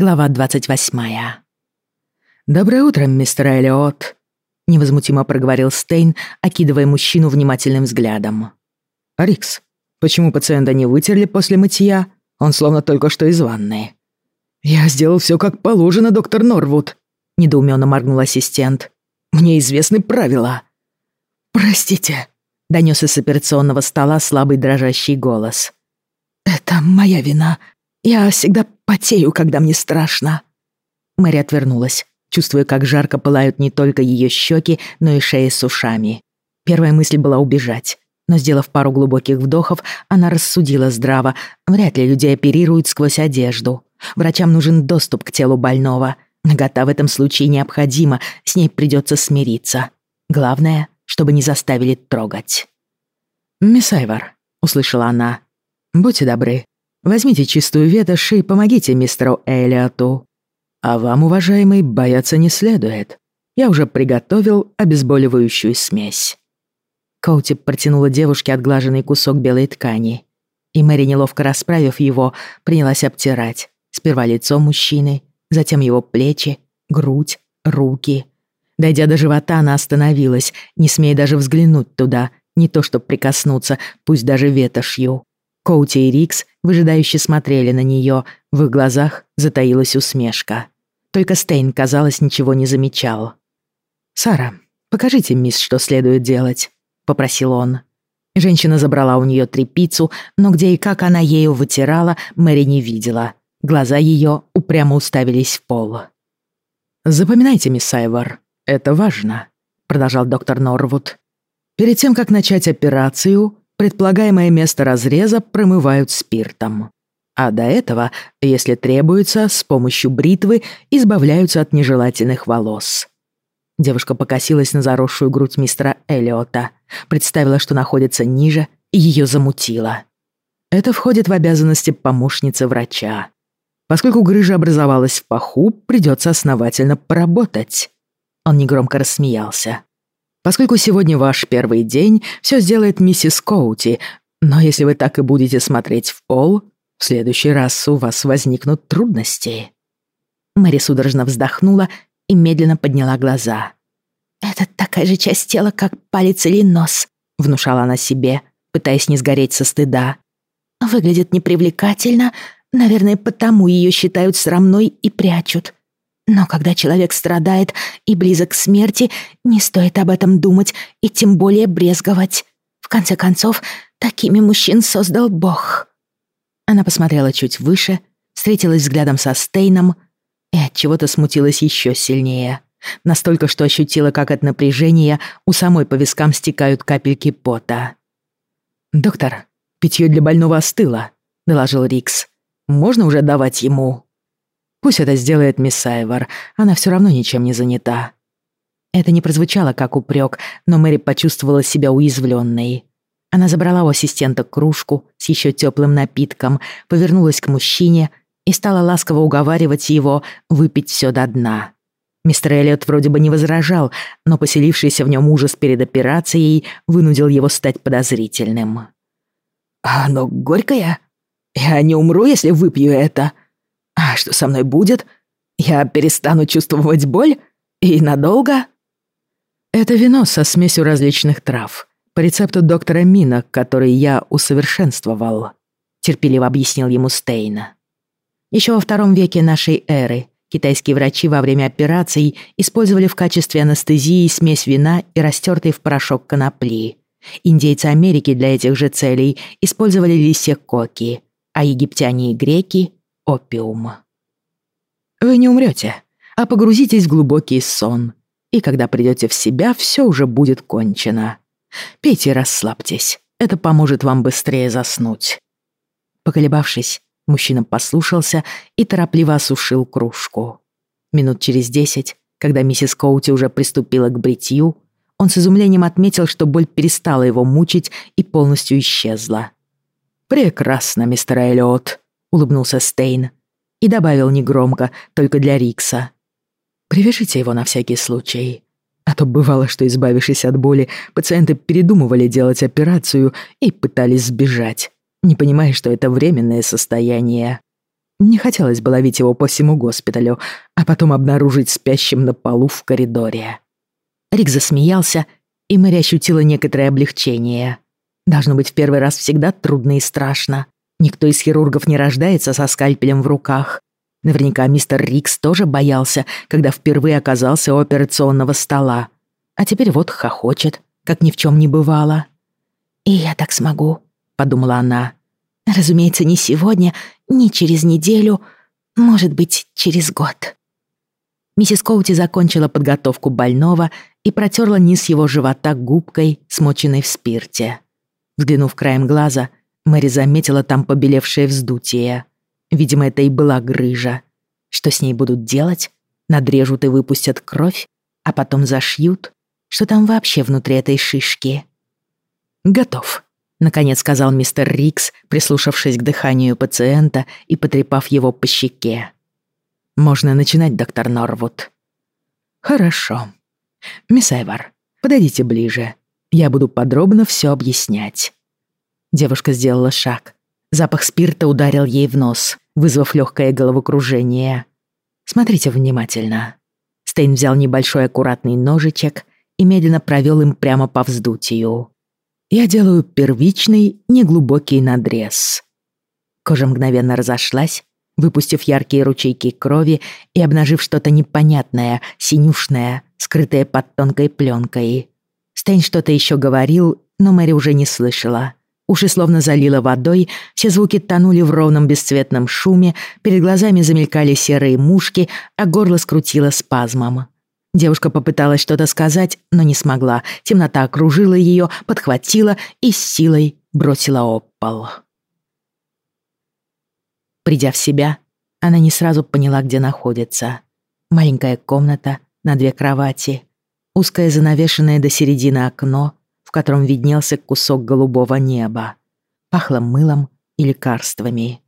Глава 28. «Доброе утро, мистер Эллиот», — невозмутимо проговорил Стейн, окидывая мужчину внимательным взглядом. «Рикс, почему пациента не вытерли после мытья? Он словно только что из ванной». «Я сделал все как положено, доктор Норвуд», — недоуменно моргнул ассистент. «Мне известны правила». «Простите», — донёс из операционного стола слабый дрожащий голос. «Это моя вина. Я всегда потею, когда мне страшно». Мэри отвернулась, чувствуя, как жарко пылают не только ее щеки, но и шея с ушами. Первая мысль была убежать. Но, сделав пару глубоких вдохов, она рассудила здраво. Вряд ли люди оперируют сквозь одежду. Врачам нужен доступ к телу больного. Нагота в этом случае необходима, с ней придется смириться. Главное, чтобы не заставили трогать. «Мисс Айвар», — услышала она, — «будьте добры, Возьмите чистую ветошь и помогите мистеру Элиоту. А вам, уважаемый, бояться не следует. Я уже приготовил обезболивающую смесь». Коути протянула девушке отглаженный кусок белой ткани. И Мэри, неловко расправив его, принялась обтирать. Сперва лицо мужчины, затем его плечи, грудь, руки. Дойдя до живота, она остановилась, не смея даже взглянуть туда, не то чтобы прикоснуться, пусть даже ветошью. Коути и Рикс выжидающе смотрели на нее, в их глазах затаилась усмешка. Только Стейн, казалось, ничего не замечал. «Сара, покажите мисс, что следует делать», — попросил он. Женщина забрала у нее трепицу, но где и как она ею вытирала, Мэри не видела. Глаза ее упрямо уставились в пол. «Запоминайте, мисс Айвар, это важно», — продолжал доктор Норвуд. «Перед тем, как начать операцию, предполагаемое место разреза промывают спиртом. А до этого, если требуется, с помощью бритвы избавляются от нежелательных волос. Девушка покосилась на заросшую грудь мистера Эллиота, представила, что находится ниже, и ее замутило. Это входит в обязанности помощницы врача. Поскольку грыжа образовалась в паху, придется основательно поработать. Он негромко рассмеялся. Поскольку сегодня ваш первый день, все сделает миссис Коути, но если вы так и будете смотреть в пол, в следующий раз у вас возникнут трудности». Мэри судорожно вздохнула и медленно подняла глаза. «Это такая же часть тела, как палец или нос», — внушала она себе, пытаясь не сгореть со стыда. «Выглядит непривлекательно, наверное, потому ее считают срамной и прячут. Но когда человек страдает и близок к смерти, не стоит об этом думать и тем более брезговать. В конце концов, такими мужчин создал Бог. Она посмотрела чуть выше, встретилась взглядом со Стейном и от чего-то смутилась еще сильнее. Настолько, что ощутила, как от напряжения у самой по вискам стекают капельки пота. «Доктор, питье для больного остыло», — доложил Рикс. «Можно уже давать ему?» Пусть это сделает мисс Айвар, она все равно ничем не занята». Это не прозвучало как упрек, но Мэри почувствовала себя уязвленной. Она забрала у ассистента кружку с еще теплым напитком, повернулась к мужчине и стала ласково уговаривать его выпить все до дна. Мистер Эллиот вроде бы не возражал, но поселившийся в нем ужас перед операцией вынудил его стать подозрительным. «Оно горькое? Я не умру, если выпью это?» А что со мной будет? Я перестану чувствовать боль? И надолго? Это вино со смесью различных трав. По рецепту доктора Мина, который я усовершенствовал. Терпеливо объяснил ему Стейна. Еще во втором веке нашей эры китайские врачи во время операций использовали в качестве анестезии смесь вина и растертый в порошок конопли. Индейцы Америки для этих же целей использовали листья коки, а египтяне и греки опиум. Вы не умрете, а погрузитесь в глубокий сон, и когда придете в себя, все уже будет кончено. Пейте и расслабьтесь, это поможет вам быстрее заснуть». Поколебавшись, мужчина послушался и торопливо осушил кружку. Минут через десять, когда миссис Коути уже приступила к бритью, он с изумлением отметил, что боль перестала его мучить и полностью исчезла. «Прекрасно, мистер Эллиот», — улыбнулся Стейн и добавил негромко, только для Рикса. «Привяжите его на всякий случай. А то бывало, что, избавившись от боли, пациенты передумывали делать операцию и пытались сбежать, не понимая, что это временное состояние». Не хотелось бы ловить его по всему госпиталю, а потом обнаружить спящим на полу в коридоре. Рик засмеялся, и Мэри ощутила некоторое облегчение. Должно быть, в первый раз всегда трудно и страшно. Никто из хирургов не рождается со скальпелем в руках. Наверняка мистер Рикс тоже боялся, когда впервые оказался у операционного стола. А теперь вот хохочет, как ни в чем не бывало. «И я так смогу», — подумала она. «Разумеется, не сегодня, не через неделю, может быть, через год». Миссис Коути закончила подготовку больного и протерла низ его живота губкой, смоченной в спирте. Взглянув краем глаза, Мэри заметила там побелевшее вздутие. Видимо, это и была грыжа. Что с ней будут делать? Надрежут и выпустят кровь, а потом зашьют? Что там вообще внутри этой шишки? «Готов», — наконец сказал мистер Рикс, прислушавшись к дыханию пациента и потрепав его по щеке. «Можно начинать, доктор Норвуд». «Хорошо. Мисс Эйвар, подойдите ближе. Я буду подробно все объяснять». Девушка сделала шаг. Запах спирта ударил ей в нос, вызвав легкое головокружение. «Смотрите внимательно». Стейн взял небольшой аккуратный ножичек и медленно провел им прямо по вздутию. «Я делаю первичный, неглубокий надрез». Кожа мгновенно разошлась, выпустив яркие ручейки крови и обнажив что-то непонятное, синюшное, скрытое под тонкой пленкой. Стейн что-то еще говорил, но Мэри уже не слышала. Уши словно залило водой, все звуки тонули в ровном бесцветном шуме, перед глазами замелькали серые мушки, а горло скрутило спазмом. Девушка попыталась что-то сказать, но не смогла. Темнота окружила ее, подхватила и с силой бросила об. Придя в себя, она не сразу поняла, где находится. Маленькая комната на две кровати, узкое занавешенное до середины окно, в котором виднелся кусок голубого неба. Пахло мылом и лекарствами.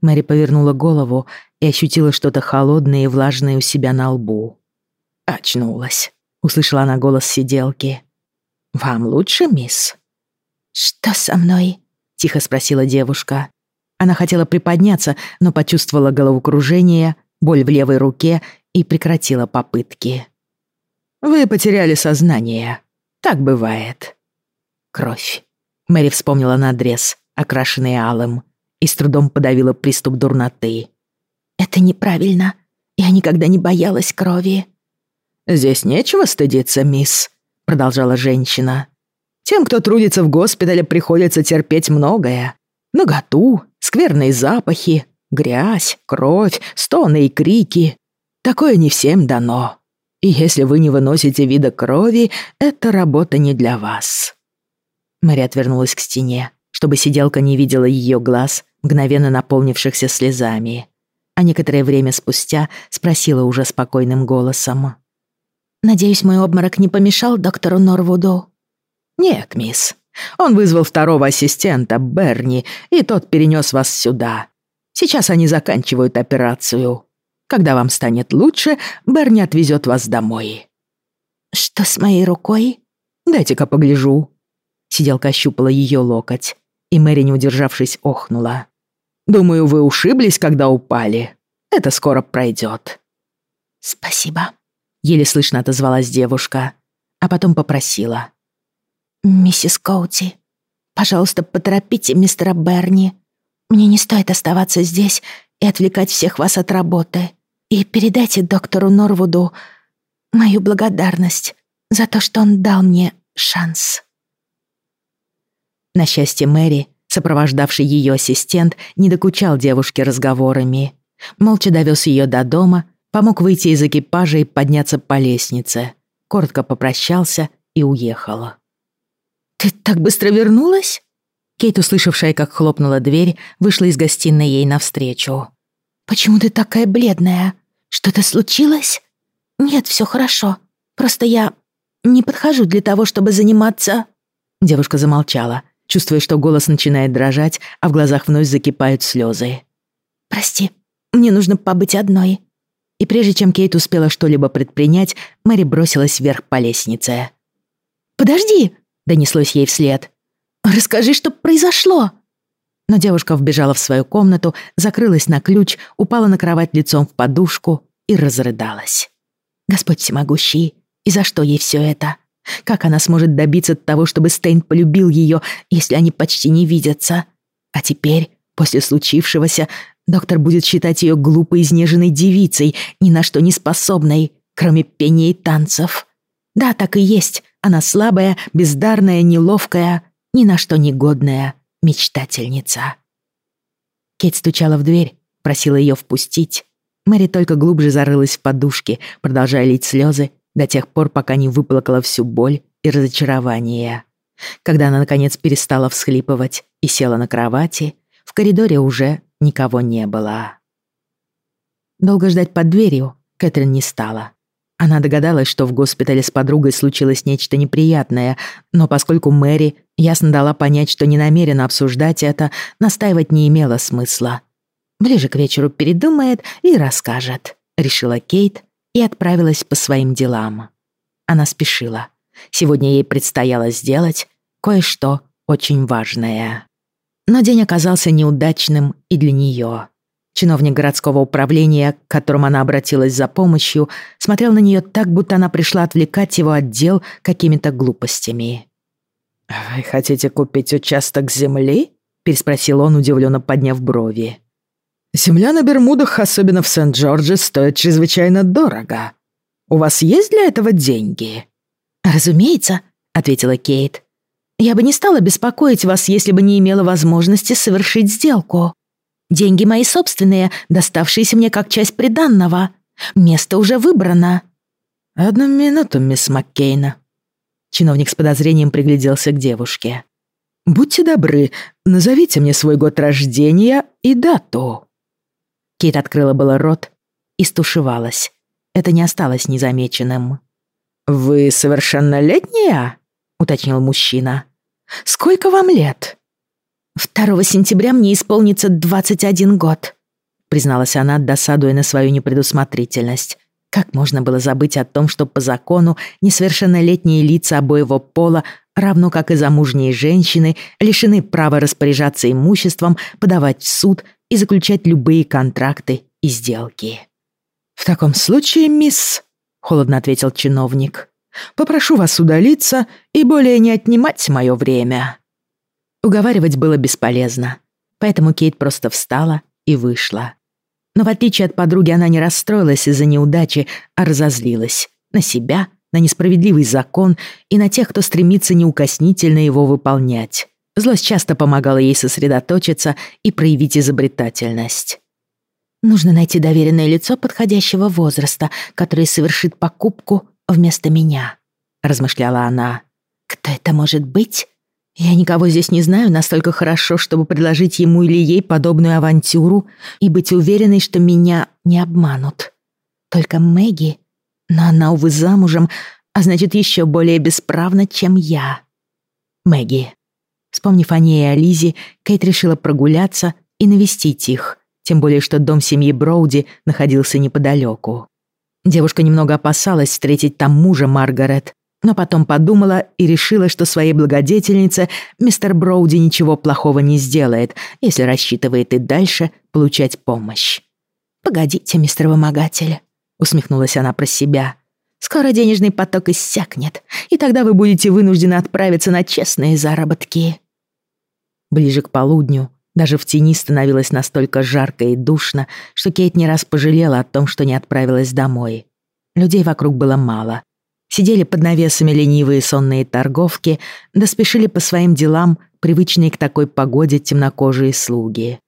Мэри повернула голову и ощутила что-то холодное и влажное у себя на лбу. «Очнулась», — услышала она голос сиделки. «Вам лучше, мисс?» «Что со мной?» — тихо спросила девушка. Она хотела приподняться, но почувствовала головокружение, боль в левой руке и прекратила попытки. «Вы потеряли сознание. Так бывает». Кровь. Мэри вспомнила надрез, окрашенный алым, и с трудом подавила приступ дурноты. «Это неправильно. Я никогда не боялась крови». «Здесь нечего стыдиться, мисс», — продолжала женщина. «Тем, кто трудится в госпитале, приходится терпеть многое. Наготу, скверные запахи, грязь, кровь, стоны и крики. Такое не всем дано. И если вы не выносите вида крови, эта работа не для вас». Мэри отвернулась к стене, чтобы сиделка не видела ее глаз, мгновенно наполнившихся слезами. А некоторое время спустя спросила уже спокойным голосом. «Надеюсь, мой обморок не помешал доктору Норвуду?» «Нет, мисс. Он вызвал второго ассистента, Берни, и тот перенес вас сюда. Сейчас они заканчивают операцию. Когда вам станет лучше, Берни отвезет вас домой». «Что с моей рукой?» «Дайте-ка погляжу». Сиделка ощупала ее локоть, и Мэри, не удержавшись, охнула. «Думаю, вы ушиблись, когда упали. Это скоро пройдет». «Спасибо», — еле слышно отозвалась девушка, а потом попросила. «Миссис Коути, пожалуйста, поторопите мистера Берни. Мне не стоит оставаться здесь и отвлекать всех вас от работы. И передайте доктору Норвуду мою благодарность за то, что он дал мне шанс. На счастье Мэри, сопровождавший ее ассистент, не докучал девушке разговорами. Молча довез ее до дома, помог выйти из экипажа и подняться по лестнице. Коротко попрощался и уехал. «Ты так быстро вернулась?» Кейт, услышавшая, как хлопнула дверь, вышла из гостиной ей навстречу. «Почему ты такая бледная? Что-то случилось?» «Нет, все хорошо. Просто я не подхожу для того, чтобы заниматься...» Девушка замолчала, чувствуя, что голос начинает дрожать, а в глазах вновь закипают слезы. «Прости, мне нужно побыть одной». И прежде чем Кейт успела что-либо предпринять, Мэри бросилась вверх по лестнице. «Подожди!» — донеслось ей вслед. «Расскажи, что произошло!» Но девушка вбежала в свою комнату, закрылась на ключ, упала на кровать лицом в подушку и разрыдалась. Господь всемогущий, и за что ей все это? Как она сможет добиться того, чтобы Стейн полюбил ее, если они почти не видятся? А теперь, после случившегося, доктор будет считать ее глупой, изнеженной девицей, ни на что не способной, кроме пения и танцев. Да, так и есть. Она слабая, бездарная, неловкая, ни на что не годная мечтательница. Кейт стучала в дверь, просила ее впустить. Мэри только глубже зарылась в подушки, продолжая лить слезы до тех пор, пока не выплакала всю боль и разочарование. Когда она, наконец, перестала всхлипывать и села на кровати, в коридоре уже никого не было. Долго ждать под дверью Кэтрин не стала. Она догадалась, что в госпитале с подругой случилось нечто неприятное, но поскольку Мэри ясно дала понять, что не намерена обсуждать это, настаивать не имело смысла. Ближе к вечеру передумает и расскажет, решила Кейт и отправилась по своим делам. Она спешила. Сегодня ей предстояло сделать кое-что очень важное. Но день оказался неудачным и для нее. Чиновник городского управления, к которому она обратилась за помощью, смотрел на нее так, будто она пришла отвлекать его от дел какими-то глупостями. «Вы хотите купить участок земли?» — переспросил он, удивленно подняв брови. Земля на Бермудах, особенно в Сент-Джордже, стоит чрезвычайно дорого. У вас есть для этого деньги?» «Разумеется», — ответила Кейт. «Я бы не стала беспокоить вас, если бы не имела возможности совершить сделку. Деньги мои собственные, доставшиеся мне как часть приданного. Место уже выбрано». «Одну минуту, мисс Маккейна». Чиновник с подозрением пригляделся к девушке. «Будьте добры, назовите мне свой год рождения и дату». Кейт открыла было рот и стушевалась. Это не осталось незамеченным. «Вы совершеннолетняя?» — уточнил мужчина. «Сколько вам лет?» «2 сентября мне исполнится 21 год», — призналась она, досадуя на свою непредусмотрительность. Как можно было забыть о том, что по закону несовершеннолетние лица обоего пола, равно как и замужние женщины, лишены права распоряжаться имуществом, подавать в суд и заключать любые контракты и сделки. «В таком случае, мисс», — холодно ответил чиновник, «попрошу вас удалиться и более не отнимать мое время». Уговаривать было бесполезно, поэтому Кейт просто встала и вышла. Но в отличие от подруги она не расстроилась из-за неудачи, а разозлилась на себя, на несправедливый закон и на тех, кто стремится неукоснительно его выполнять. Злость часто помогала ей сосредоточиться и проявить изобретательность. «Нужно найти доверенное лицо подходящего возраста, которое совершит покупку вместо меня», — размышляла она. «Кто это может быть? Я никого здесь не знаю настолько хорошо, чтобы предложить ему или ей подобную авантюру и быть уверенной, что меня не обманут. Только Мэгги, но она, увы, замужем, а значит, еще более бесправна, чем я. Мэгги. Вспомнив о ней и о Лизе, Кейт решила прогуляться и навестить их, тем более что дом семьи Броуди находился неподалеку. Девушка немного опасалась встретить там мужа Маргарет, но потом подумала и решила, что своей благодетельнице мистер Броуди ничего плохого не сделает, если рассчитывает и дальше получать помощь. «Погодите, мистер вымогатель», — усмехнулась она про себя. «Скоро денежный поток иссякнет, и тогда вы будете вынуждены отправиться на честные заработки». Ближе к полудню даже в тени становилось настолько жарко и душно, что Кейт не раз пожалела о том, что не отправилась домой. Людей вокруг было мало. Сидели под навесами ленивые сонные торговки, да спешили по своим делам, привычные к такой погоде темнокожие слуги.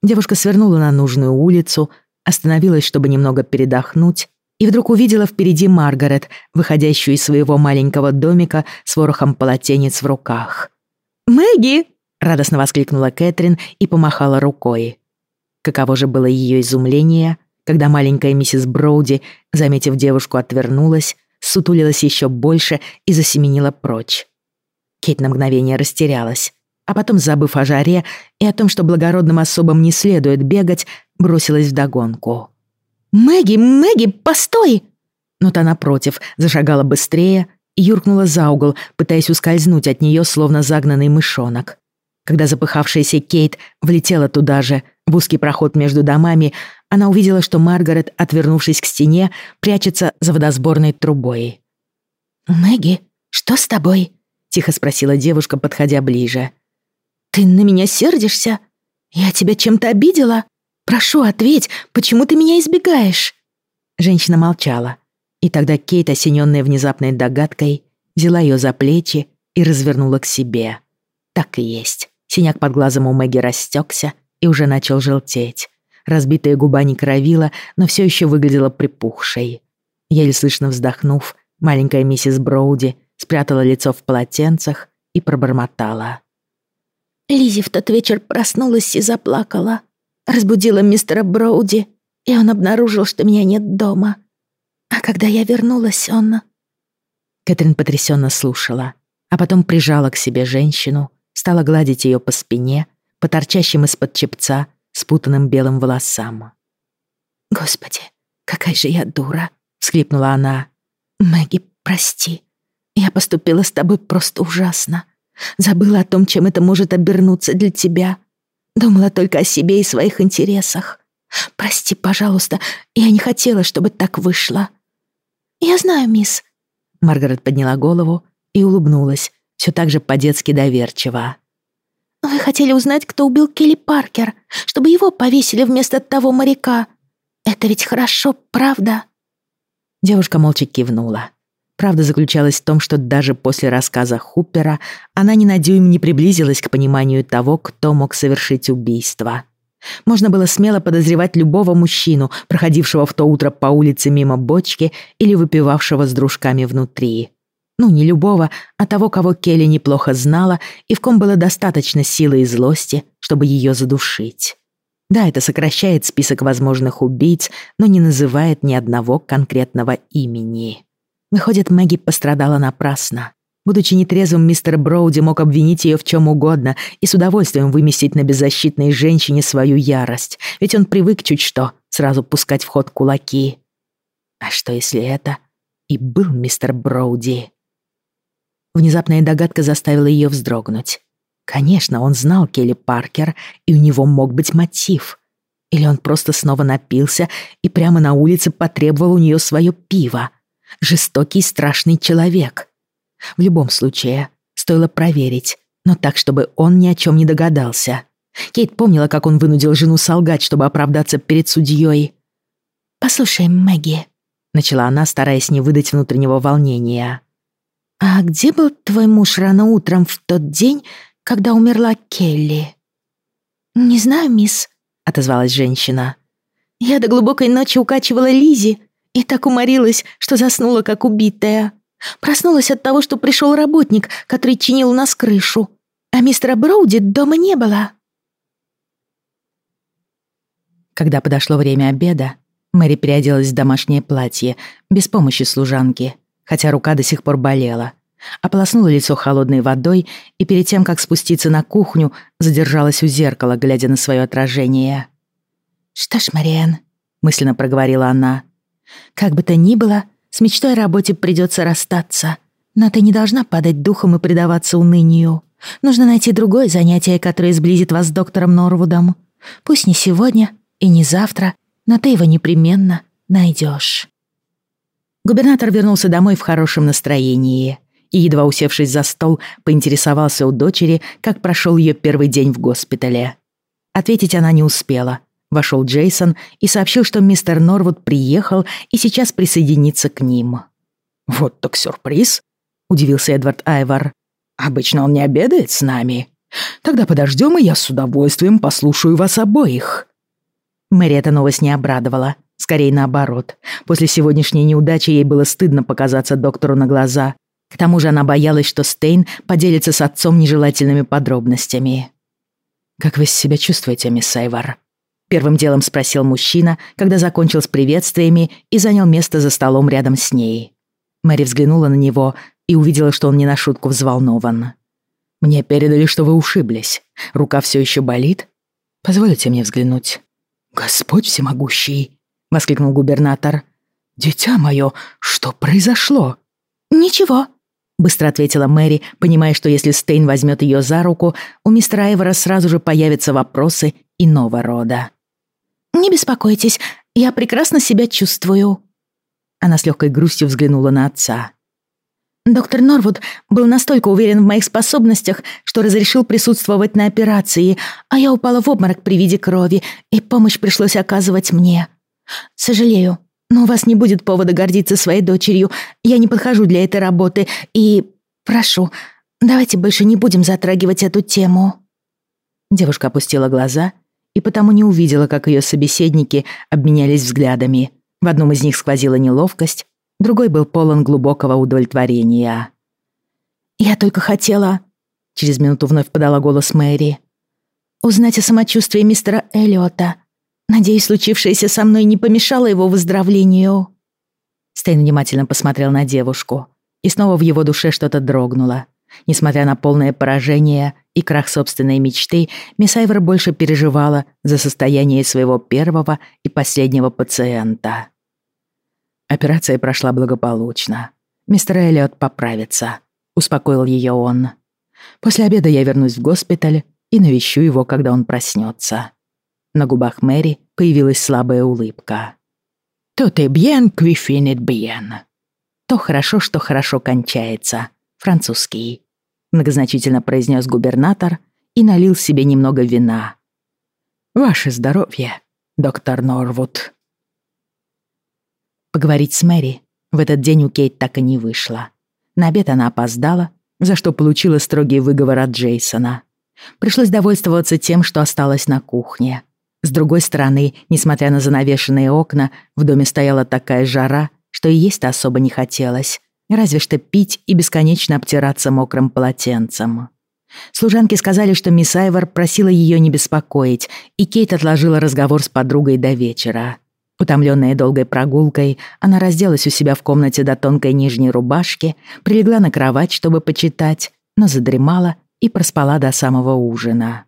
Девушка свернула на нужную улицу, остановилась, чтобы немного передохнуть, и вдруг увидела впереди Маргарет, выходящую из своего маленького домика с ворохом полотенец в руках. «Мэгги!» Радостно воскликнула Кэтрин и помахала рукой. Каково же было ее изумление, когда маленькая миссис Броуди, заметив девушку, отвернулась, сутулилась еще больше и засеменила прочь. Кейт на мгновение растерялась, а потом, забыв о жаре и о том, что благородным особам не следует бегать, бросилась вдогонку. «Мэгги, Мэгги, постой!» Но та, напротив, зашагала быстрее и юркнула за угол, пытаясь ускользнуть от нее, словно загнанный мышонок. Когда запыхавшаяся Кейт влетела туда же, в узкий проход между домами, она увидела, что Маргарет, отвернувшись к стене, прячется за водосборной трубой. «Мэгги, что с тобой?» — тихо спросила девушка, подходя ближе. «Ты на меня сердишься? Я тебя чем-то обидела? Прошу, ответь, почему ты меня избегаешь?» Женщина молчала, и тогда Кейт, осененная внезапной догадкой, взяла ее за плечи и развернула к себе. Так и есть. Синяк под глазом у Мэгги растекся и уже начал желтеть. Разбитая губа не кровила, но все еще выглядела припухшей. Еле слышно вздохнув, маленькая миссис Броуди спрятала лицо в полотенцах и пробормотала. Лизи в тот вечер проснулась и заплакала. Разбудила мистера Броуди, и он обнаружил, что меня нет дома. А когда я вернулась, он... Кэтрин потрясенно слушала, а потом прижала к себе женщину, стала гладить ее по спине, по торчащим из-под чепца, спутанным белым волосам. «Господи, какая же я дура!» — всхлипнула она. «Мэгги, прости. Я поступила с тобой просто ужасно. Забыла о том, чем это может обернуться для тебя. Думала только о себе и своих интересах. Прости, пожалуйста, я не хотела, чтобы так вышло». «Я знаю, мисс». Маргарет подняла голову и улыбнулась, все так же по-детски доверчиво. «Вы хотели узнать, кто убил Келли Паркер, чтобы его повесили вместо того моряка. Это ведь хорошо, правда?» Девушка молча кивнула. Правда заключалась в том, что даже после рассказа Хупера она ни на дюйм не приблизилась к пониманию того, кто мог совершить убийство. Можно было смело подозревать любого мужчину, проходившего в то утро по улице мимо бочки или выпивавшего с дружками внутри. Ну, не любого, а того, кого Келли неплохо знала и в ком было достаточно силы и злости, чтобы ее задушить. Да, это сокращает список возможных убийц, но не называет ни одного конкретного имени. Выходит, Мэгги пострадала напрасно. Будучи нетрезвым, мистер Броуди мог обвинить ее в чем угодно и с удовольствием выместить на беззащитной женщине свою ярость, ведь он привык чуть что сразу пускать в ход кулаки. А что если это и был мистер Броуди? Внезапная догадка заставила ее вздрогнуть. Конечно, он знал Келли Паркер, и у него мог быть мотив. Или он просто снова напился и прямо на улице потребовал у нее свое пиво. Жестокий, страшный человек. В любом случае, стоило проверить, но так, чтобы он ни о чем не догадался. Кейт помнила, как он вынудил жену солгать, чтобы оправдаться перед судьей. «Послушай, Мэгги», — начала она, стараясь не выдать внутреннего волнения. «А где был твой муж рано утром в тот день, когда умерла Келли?» «Не знаю, мисс», — отозвалась женщина. «Я до глубокой ночи укачивала Лизи и так уморилась, что заснула, как убитая. Проснулась от того, что пришел работник, который чинил нас крышу, а мистера Броуди дома не было». Когда подошло время обеда, Мэри переоделась в домашнее платье, без помощи служанки — хотя рука до сих пор болела. Ополоснула лицо холодной водой и перед тем, как спуститься на кухню, задержалась у зеркала, глядя на свое отражение. «Что ж, Мариэн», — мысленно проговорила она, — «как бы то ни было, с мечтой о работе придется расстаться, но ты не должна падать духом и предаваться унынию. Нужно найти другое занятие, которое сблизит вас с доктором Норвудом. Пусть не сегодня и не завтра, но ты его непременно найдешь. Губернатор вернулся домой в хорошем настроении и, едва усевшись за стол, поинтересовался у дочери, как прошел ее первый день в госпитале. Ответить она не успела. Вошел Джейсон и сообщил, что мистер Норвуд приехал и сейчас присоединится к ним. «Вот так сюрприз», — удивился Эдвард Айвар. «Обычно он не обедает с нами. Тогда подождем, и я с удовольствием послушаю вас обоих». Мэри эта новость не обрадовала. Скорее наоборот. После сегодняшней неудачи ей было стыдно показаться доктору на глаза. К тому же она боялась, что Стейн поделится с отцом нежелательными подробностями. «Как вы себя чувствуете, мисс Айвар?» Первым делом спросил мужчина, когда закончил с приветствиями и занял место за столом рядом с ней. Мэри взглянула на него и увидела, что он не на шутку взволнован. «Мне передали, что вы ушиблись. Рука все еще болит? Позволите мне взглянуть?» «Господь всемогущий!» — воскликнул губернатор. «Дитя мое, что произошло?» «Ничего», быстро ответила Мэри, понимая, что если Стейн возьмет ее за руку, у мистера Айвора сразу же появятся вопросы иного рода. «Не беспокойтесь, я прекрасно себя чувствую». Она с легкой грустью взглянула на отца. Доктор Норвуд был настолько уверен в моих способностях, что разрешил присутствовать на операции, а я упала в обморок при виде крови, и помощь пришлось оказывать мне. Сожалею, но у вас не будет повода гордиться своей дочерью. Я не подхожу для этой работы, и прошу, давайте больше не будем затрагивать эту тему». Девушка опустила глаза и потому не увидела, как ее собеседники обменялись взглядами. В одном из них сквозила неловкость, другой был полон глубокого удовлетворения. «Я только хотела...» — через минуту вновь подала голос Мэри. «Узнать о самочувствии мистера Эллиота. Надеюсь, случившееся со мной не помешало его выздоровлению». Стейн внимательно посмотрел на девушку, и снова в его душе что-то дрогнуло. Несмотря на полное поражение и крах собственной мечты, мисс Айвер больше переживала за состояние своего первого и последнего пациента. Операция прошла благополучно. Мистер Эллиот поправится, успокоил ее он. После обеда я вернусь в госпиталь и навещу его, когда он проснется. На губах Мэри появилась слабая улыбка. «Тут и бьен квифинит бьен». «То хорошо, что хорошо кончается», французский», — многозначительно произнес губернатор и налил себе немного вина. «Ваше здоровье, доктор Норвуд». Поговорить с Мэри в этот день у Кейт так и не вышло. На обед она опоздала, за что получила строгий выговор от Джейсона. Пришлось довольствоваться тем, что осталось на кухне. С другой стороны, несмотря на занавешенные окна, в доме стояла такая жара, что и есть-то особо не хотелось разве что пить и бесконечно обтираться мокрым полотенцем. Служанки сказали, что мисс Айвор просила ее не беспокоить, и Кейт отложила разговор с подругой до вечера. Утомленная долгой прогулкой, она разделась у себя в комнате до тонкой нижней рубашки, прилегла на кровать, чтобы почитать, но задремала и проспала до самого ужина.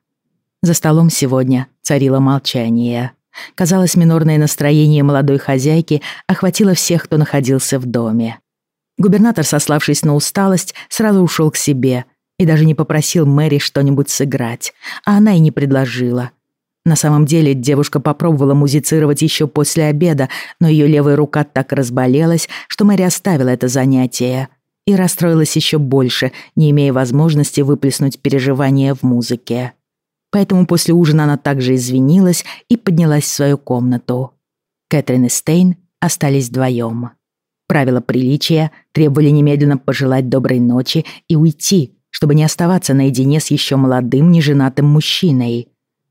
За столом сегодня царило молчание. Казалось, минорное настроение молодой хозяйки охватило всех, кто находился в доме. Губернатор, сославшись на усталость, сразу ушел к себе и даже не попросил Мэри что-нибудь сыграть, а она и не предложила. На самом деле девушка попробовала музицировать еще после обеда, но ее левая рука так разболелась, что Мэри оставила это занятие и расстроилась еще больше, не имея возможности выплеснуть переживания в музыке. Поэтому после ужина она также извинилась и поднялась в свою комнату. Кэтрин и Стейн остались вдвоем. Правила приличия требовали немедленно пожелать доброй ночи и уйти, чтобы не оставаться наедине с еще молодым неженатым мужчиной.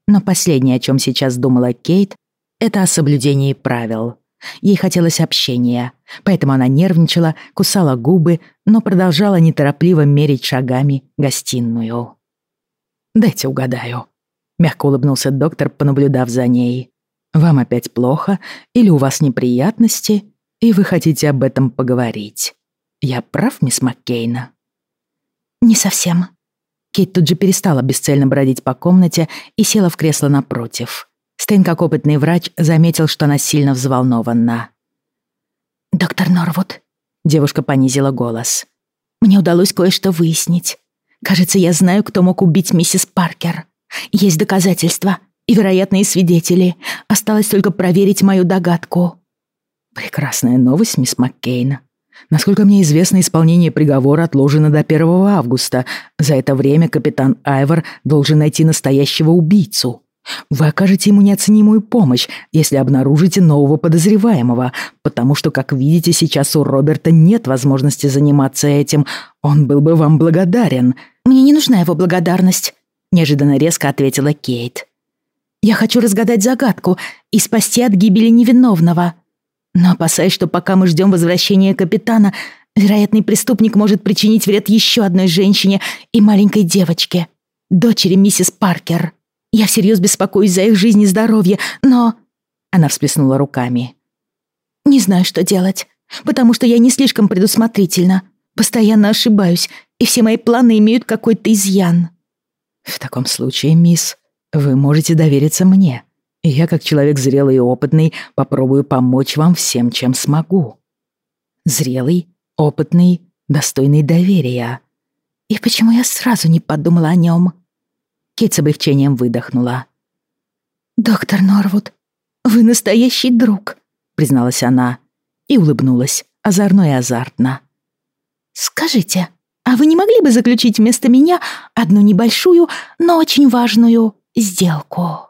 Но последнее, о чем сейчас думала Кейт, это о соблюдении правил. Ей хотелось общения, поэтому она нервничала, кусала губы, но продолжала неторопливо мерить шагами гостиную. «Дайте угадаю», — мягко улыбнулся доктор, понаблюдав за ней. «Вам опять плохо? Или у вас неприятности? и вы хотите об этом поговорить. Я прав, мисс Маккейна?» «Не совсем». Кейт тут же перестала бесцельно бродить по комнате и села в кресло напротив. Стейн, как опытный врач, заметил, что она сильно взволнована. «Доктор Норвуд», — девушка понизила голос, — «мне удалось кое-что выяснить. Кажется, я знаю, кто мог убить миссис Паркер. Есть доказательства и вероятные свидетели. Осталось только проверить мою догадку». Прекрасная новость, мисс Маккейн. Насколько мне известно, исполнение приговора отложено до 1 августа. За это время капитан Айвор должен найти настоящего убийцу. Вы окажете ему неоценимую помощь, если обнаружите нового подозреваемого, потому что, как видите, сейчас у Роберта нет возможности заниматься этим. Он был бы вам благодарен. Мне не нужна его благодарность, неожиданно резко ответила Кейт. Я хочу разгадать загадку и спасти от гибели невиновного. Но опасаюсь, что пока мы ждем возвращения капитана, вероятный преступник может причинить вред еще одной женщине и маленькой девочке, дочери миссис Паркер. Я всерьез беспокоюсь за их жизнь и здоровье, но...» Она всплеснула руками. «Не знаю, что делать, потому что я не слишком предусмотрительна, постоянно ошибаюсь, и все мои планы имеют какой-то изъян». «В таком случае, мисс, вы можете довериться мне», и я, как человек зрелый и опытный, попробую помочь вам всем, чем смогу». «Зрелый, опытный, достойный доверия. И почему я сразу не подумала о нем? Кейт с облегчением выдохнула. «Доктор Норвуд, вы настоящий друг», — призналась она и улыбнулась, озорно и азартно. «Скажите, а вы не могли бы заключить вместо меня одну небольшую, но очень важную сделку?»